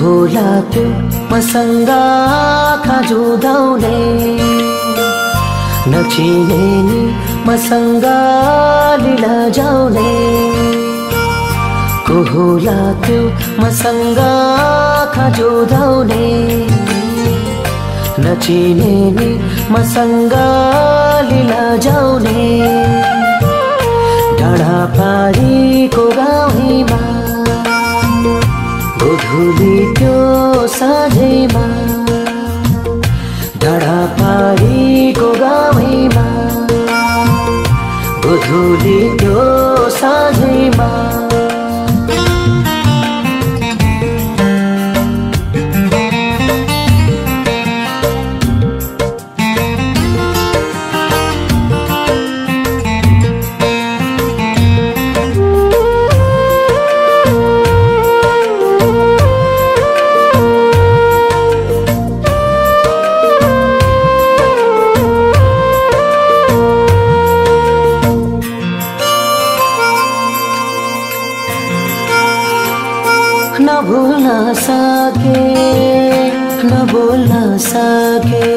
भोलाको मसँग जुधाउने नचिने नि मसँग लिला जाउने। कोहुलाको मसँग जुधाउने नचिने नि मसँग लिला जाउने। डाँडा पारी गोधुली त्यो साँझैमा। डाँडा पारीको गाउँमा। गोधुली त्यो साँझैमा। भुल्न सके न बोल्न सके।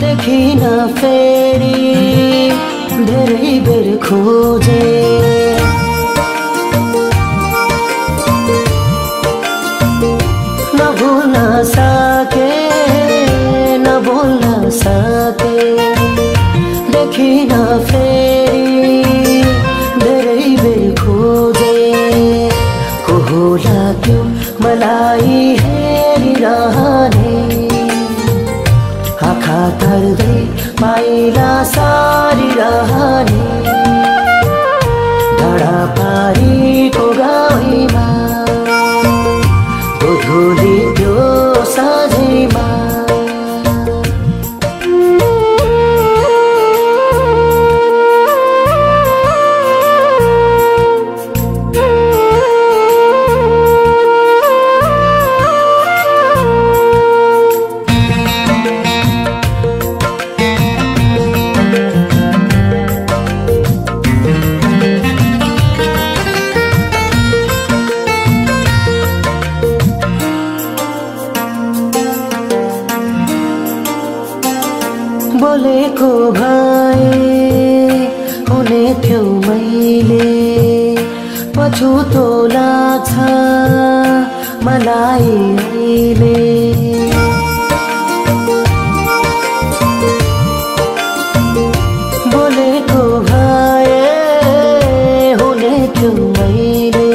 देखिन फेरि धेरै बेर खोजे। न भुल्न सके न बोल्न सके। देखिन फेरि मलाई हेरिरहने आँखा तर्दै पाइला सारिरहने डाँडा पारीको गाउँमा बोलेको भए हुने थियो मैले। पछुतो लाग्छ मलाई अहिले। बोलेको भए हुने थियो मैले।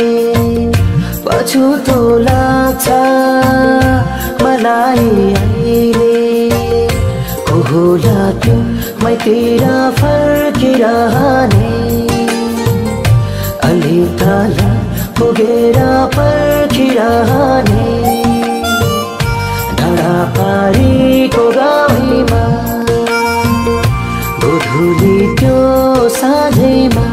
पछुतो लाग्छ मैं तेरा फ़र्क रहा अली ताला हो गेरा पर धड़ा पारी को गावी माँ। गोधुली जो साझे माँ?